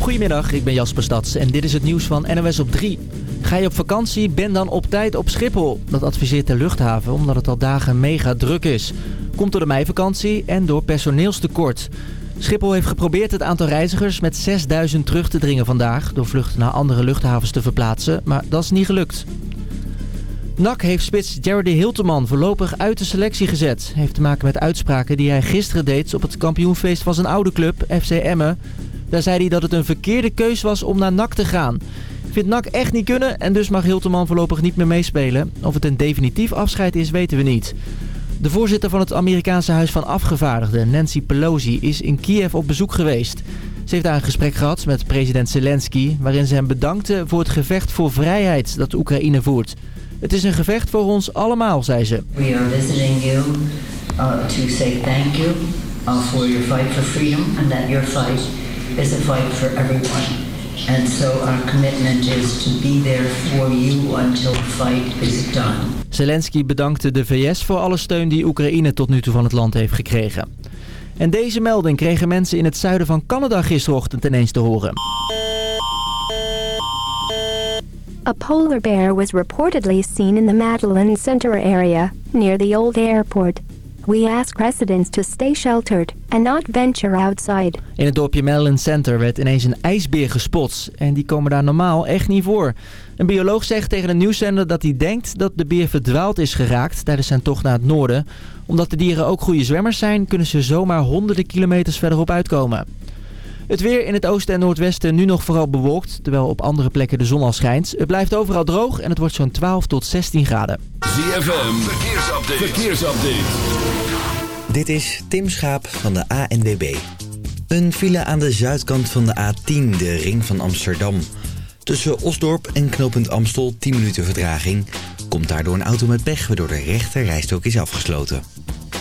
Goedemiddag, ik ben Jasper Stads en dit is het nieuws van NOS op 3. Ga je op vakantie, ben dan op tijd op Schiphol. Dat adviseert de luchthaven omdat het al dagen mega druk is. Komt door de meivakantie en door personeelstekort. Schiphol heeft geprobeerd het aantal reizigers met 6000 terug te dringen vandaag... door vluchten naar andere luchthavens te verplaatsen, maar dat is niet gelukt. NAC heeft spits Jerry Hilteman voorlopig uit de selectie gezet. Heeft te maken met uitspraken die hij gisteren deed op het kampioenfeest van zijn oude club, FC Emmen. Daar zei hij dat het een verkeerde keus was om naar NAC te gaan. Vindt NAC echt niet kunnen en dus mag Hilteman voorlopig niet meer meespelen. Of het een definitief afscheid is, weten we niet. De voorzitter van het Amerikaanse Huis van Afgevaardigden, Nancy Pelosi, is in Kiev op bezoek geweest. Ze heeft daar een gesprek gehad met president Zelensky... waarin ze hem bedankte voor het gevecht voor vrijheid dat Oekraïne voert. Het is een gevecht voor ons allemaal, zei ze. We uh, to say thank you uh, for your fight for freedom and your fight is a fight for everyone. And so our commitment is to be there for you until the fight is done. Zelensky bedankte de VS voor alle steun die Oekraïne tot nu toe van het land heeft gekregen. En deze melding kregen mensen in het zuiden van Canada gisterochtend ineens te horen. A polar bear was reportedly seen in the Madeline Center area, near the old airport. We ask residents to stay sheltered and not venture outside. In het dorpje Madeline Center werd ineens een ijsbeer gespot. En die komen daar normaal echt niet voor. Een bioloog zegt tegen een nieuwszender dat hij denkt dat de beer verdwaald is geraakt tijdens zijn tocht naar het noorden. Omdat de dieren ook goede zwemmers zijn, kunnen ze zomaar honderden kilometers verderop uitkomen. Het weer in het oosten en noordwesten nu nog vooral bewolkt, terwijl op andere plekken de zon al schijnt. Het blijft overal droog en het wordt zo'n 12 tot 16 graden. ZFM, verkeersupdate. verkeersupdate. Dit is Tim Schaap van de ANWB. Een file aan de zuidkant van de A10, de ring van Amsterdam. Tussen Osdorp en knooppunt Amstel 10 minuten vertraging. Komt daardoor een auto met pech, waardoor de rechter rijstok is afgesloten.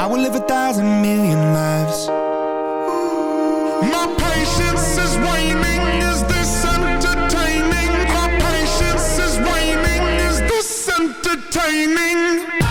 I will live a thousand million lives My patience is waning Is this entertaining? My patience is waning Is this entertaining?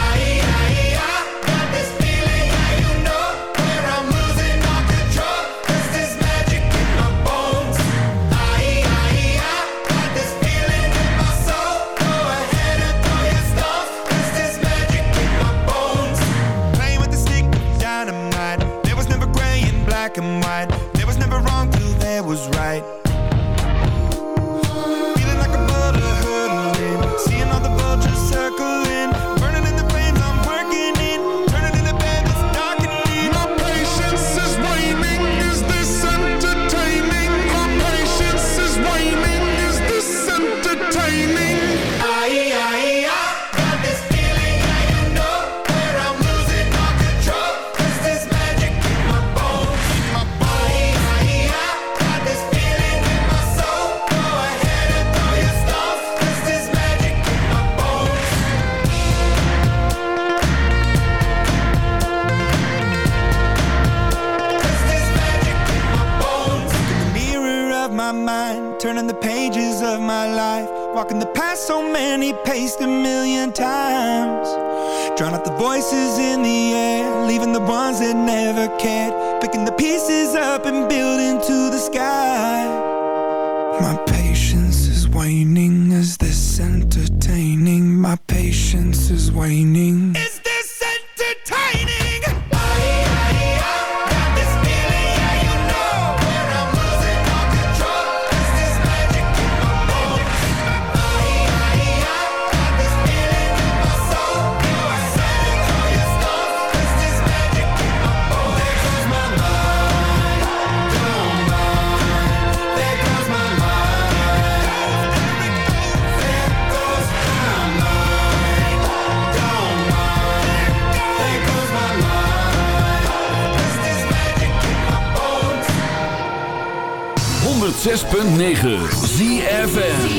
106.9 ZFN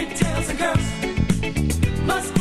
Ponytails and curls. Must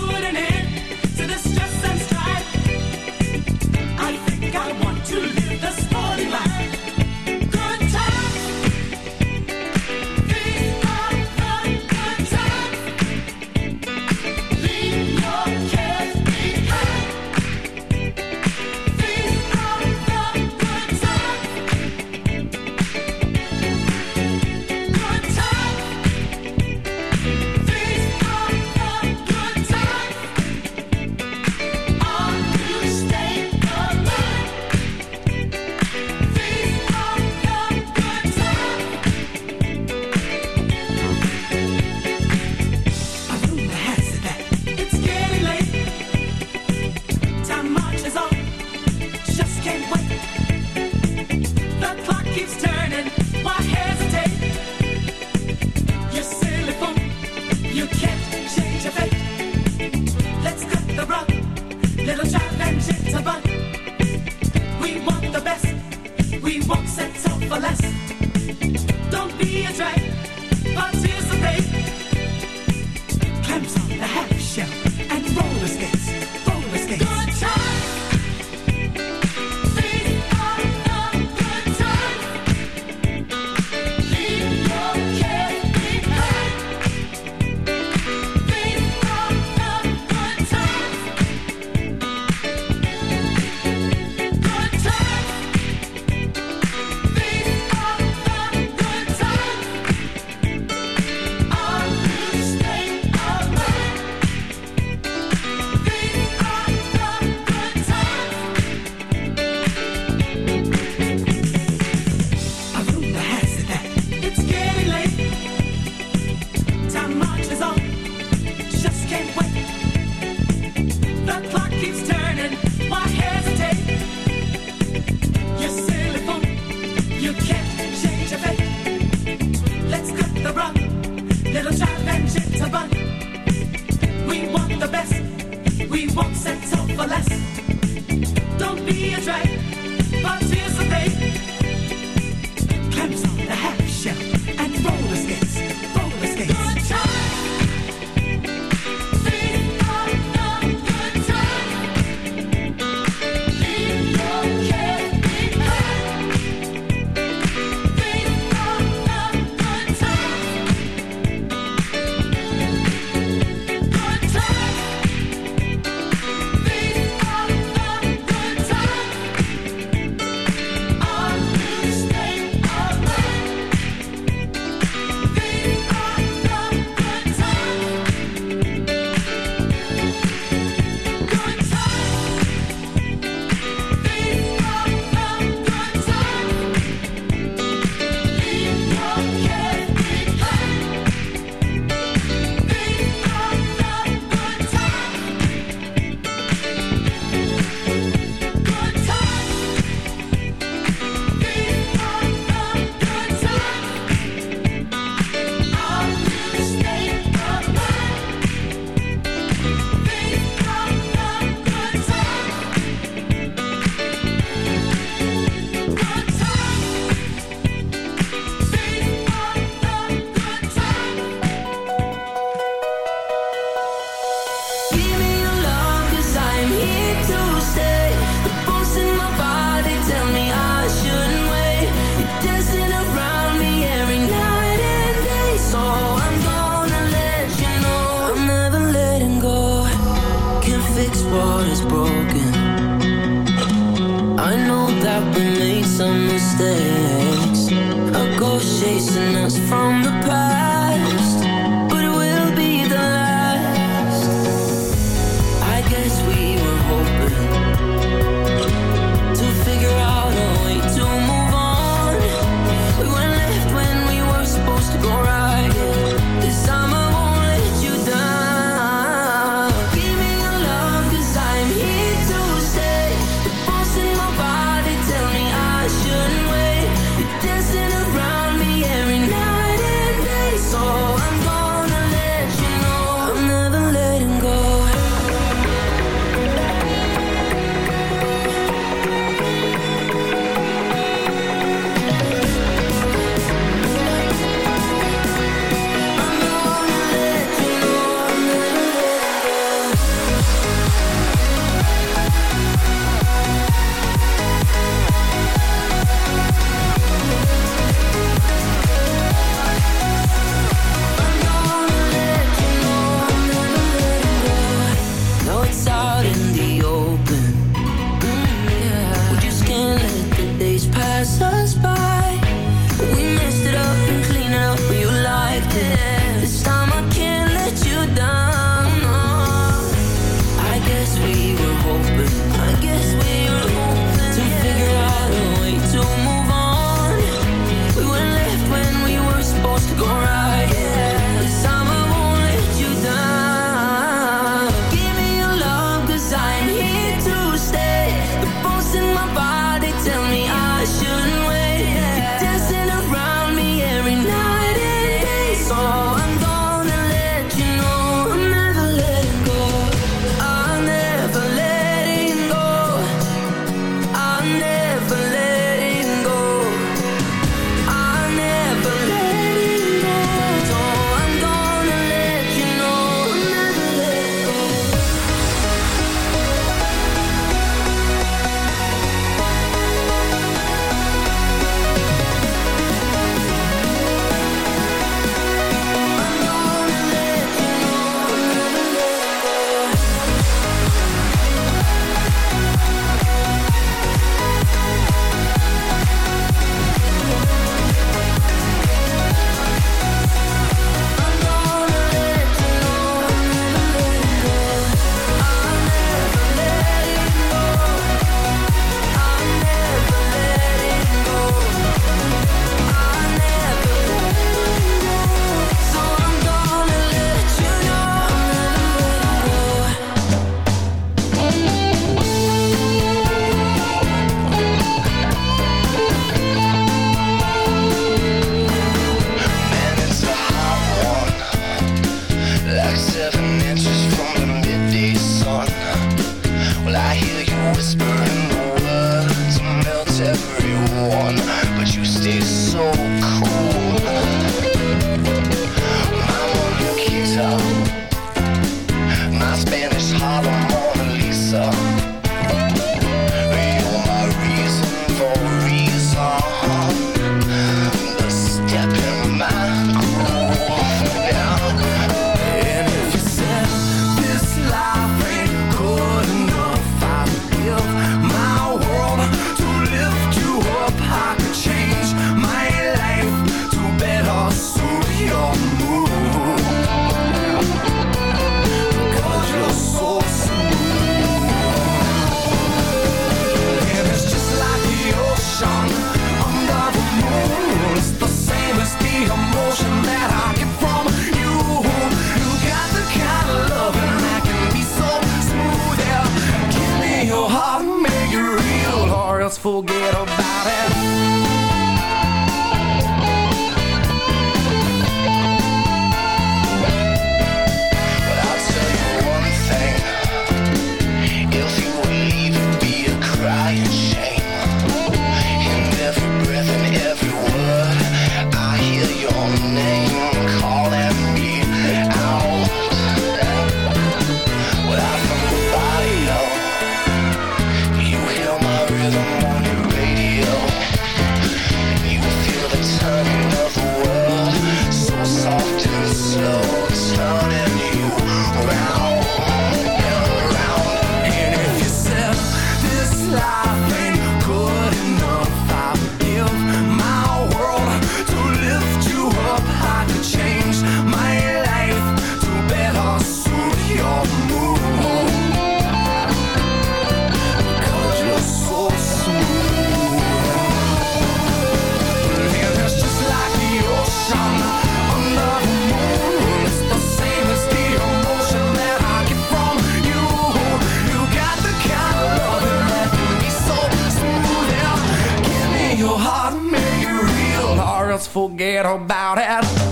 forget about it.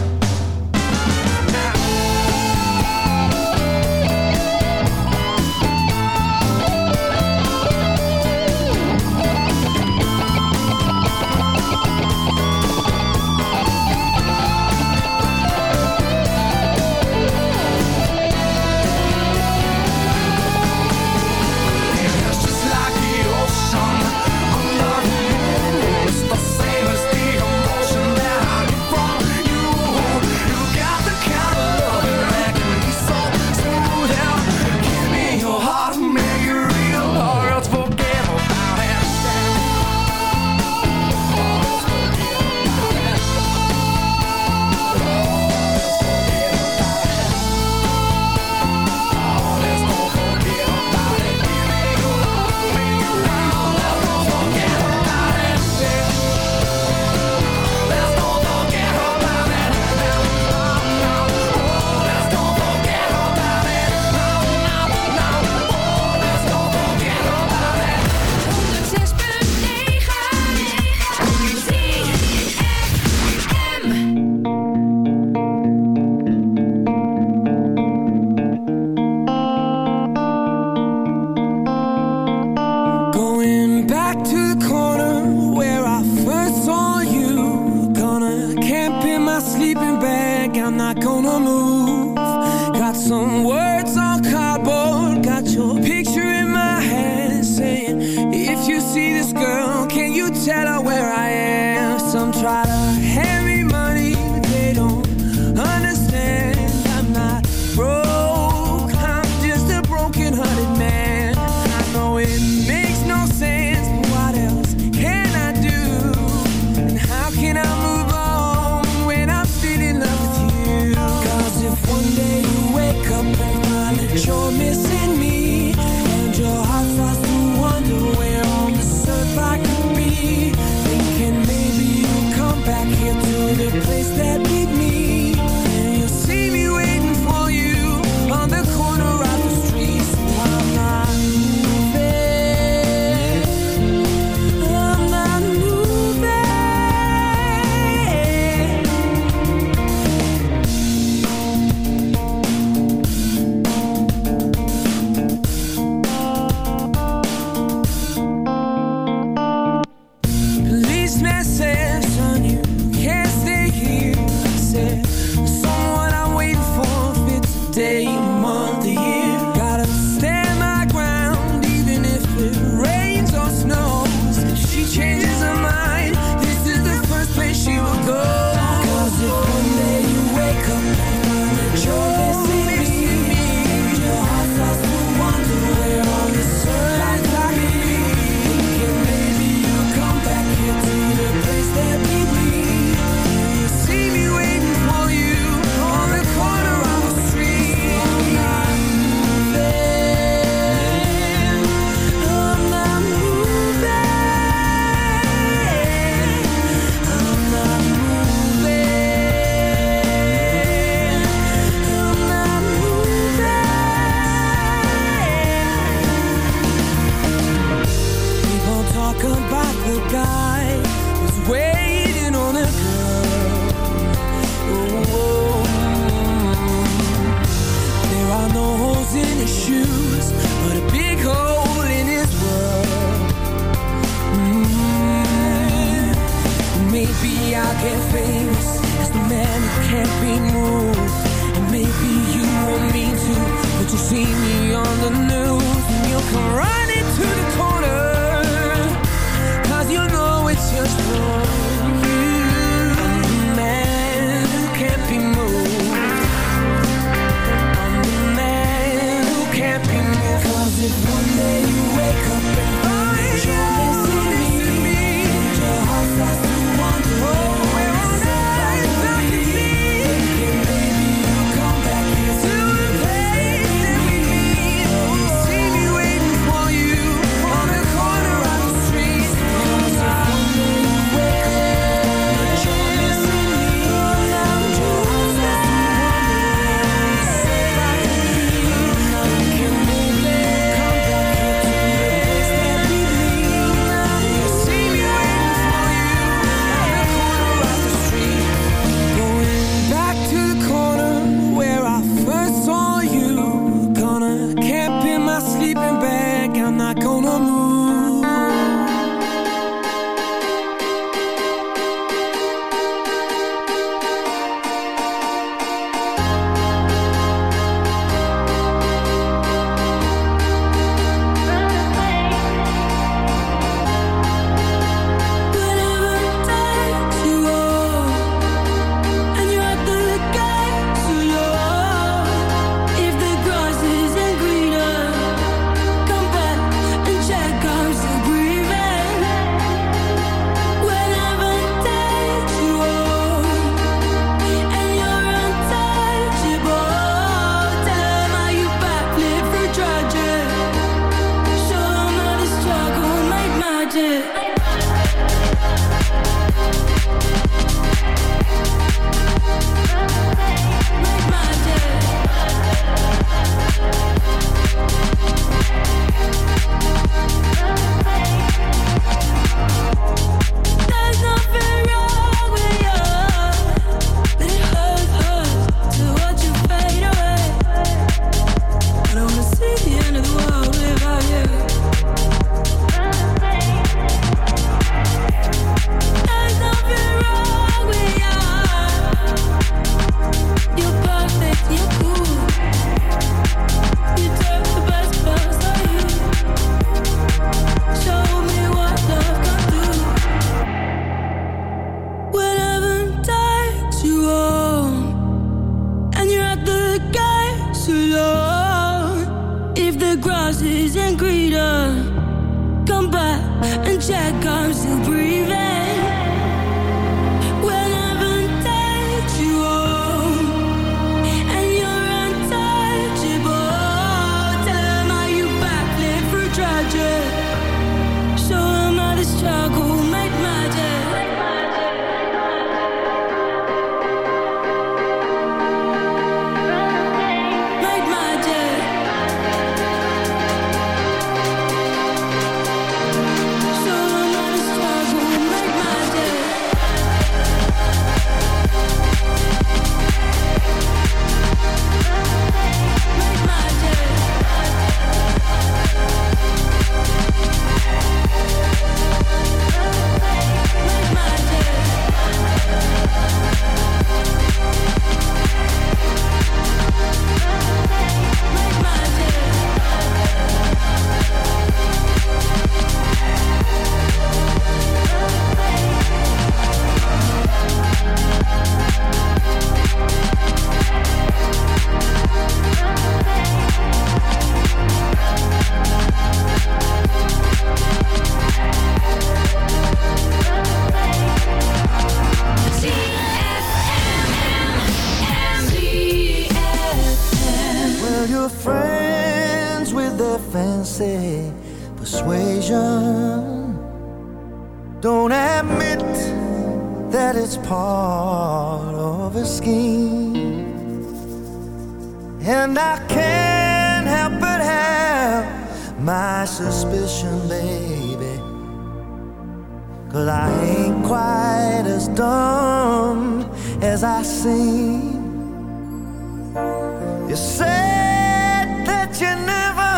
said that you never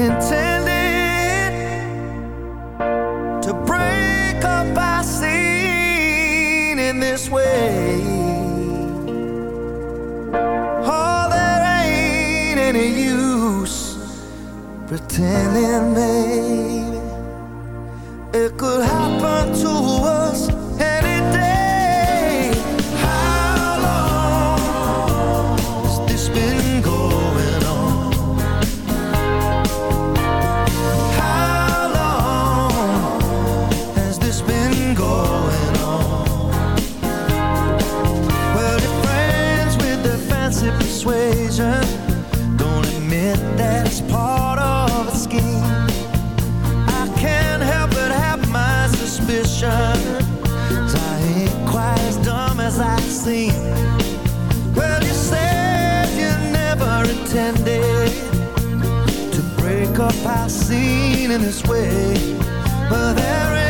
intended to break up our scene in this way. Oh, there ain't any use pretending, babe. seen. Well, you said you never intended to break up our scene in this way, but there is.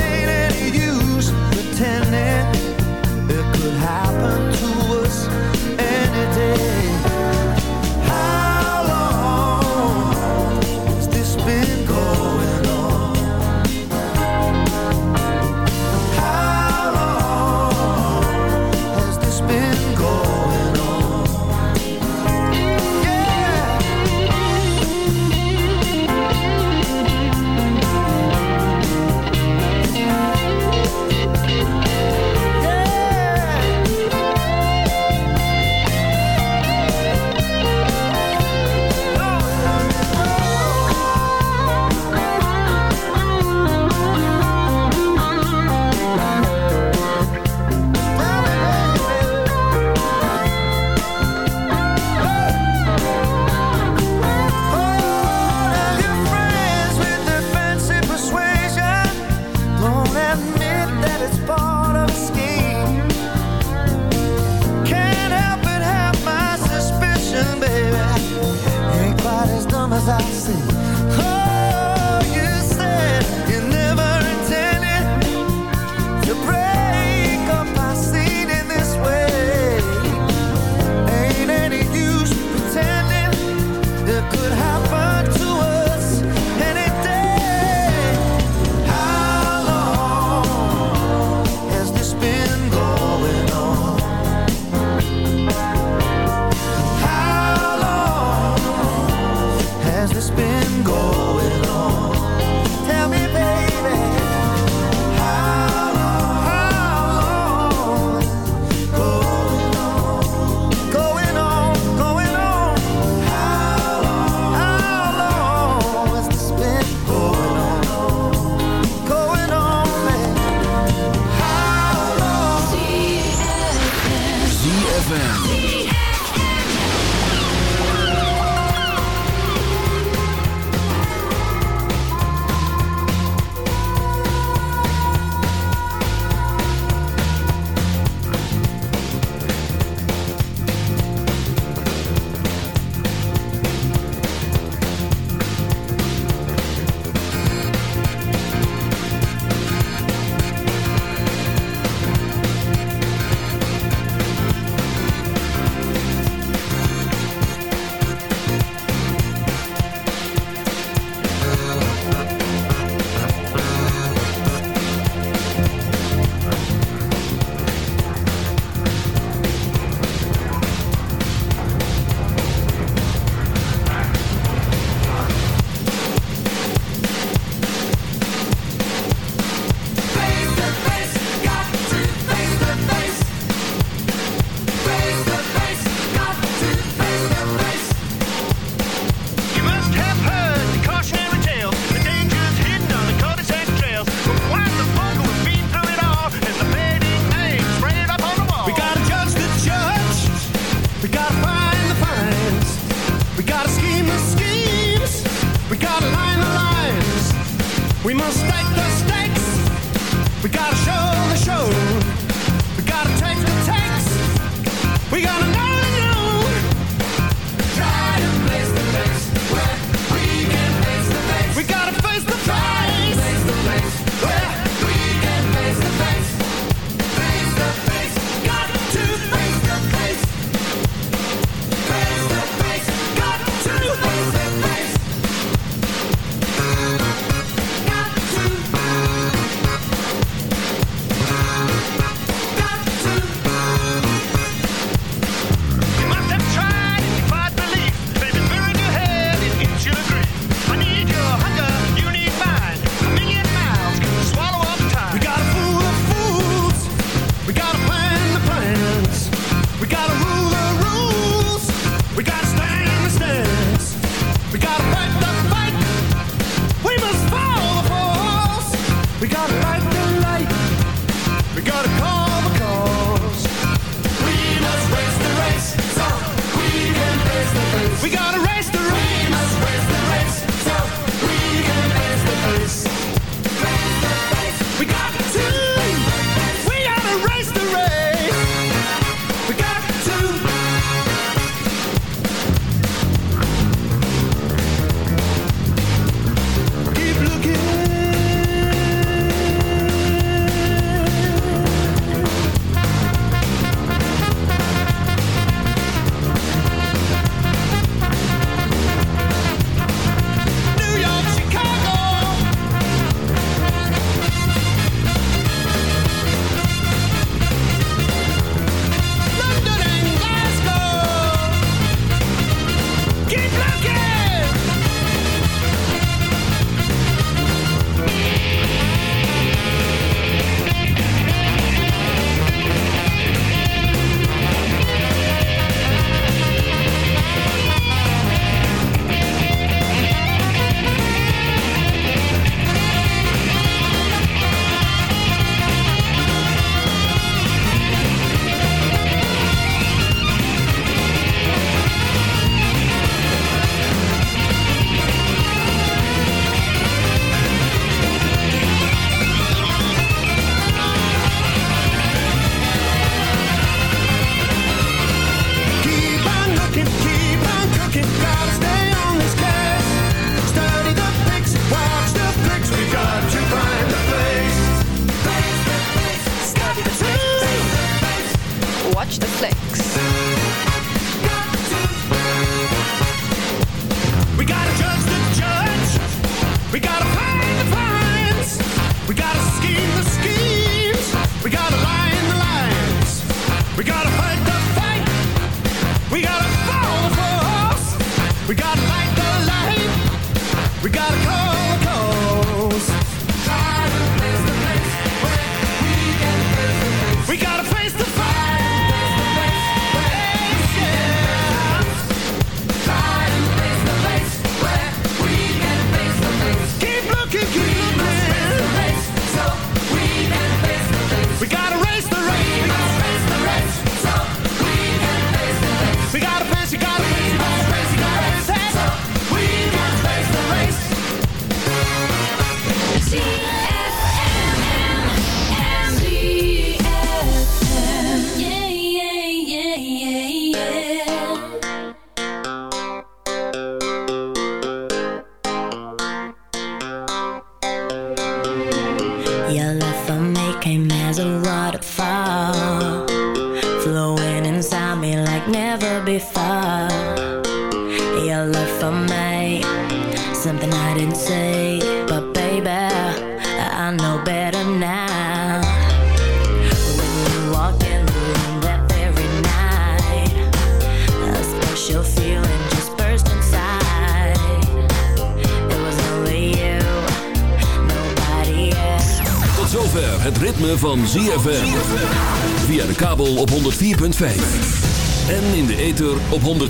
We gotta light the light. We gotta call.